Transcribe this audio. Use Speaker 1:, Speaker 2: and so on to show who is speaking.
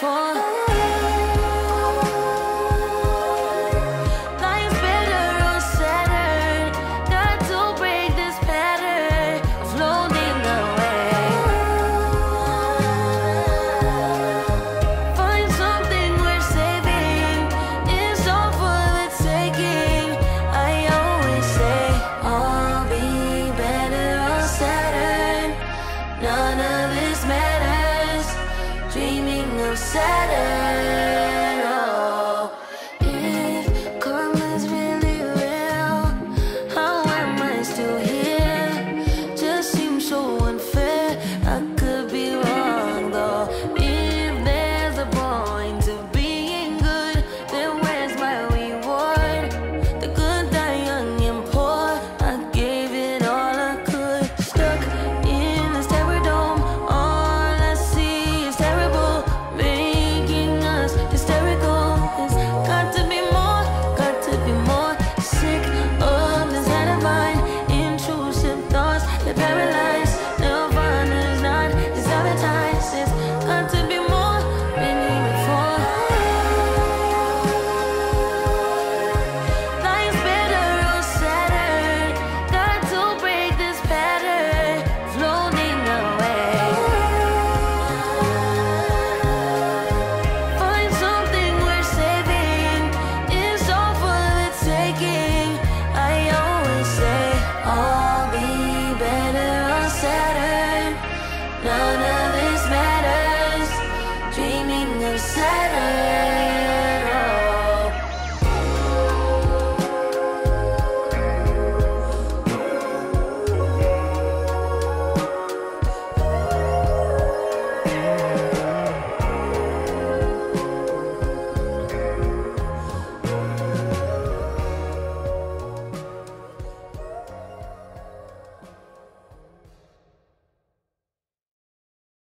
Speaker 1: fall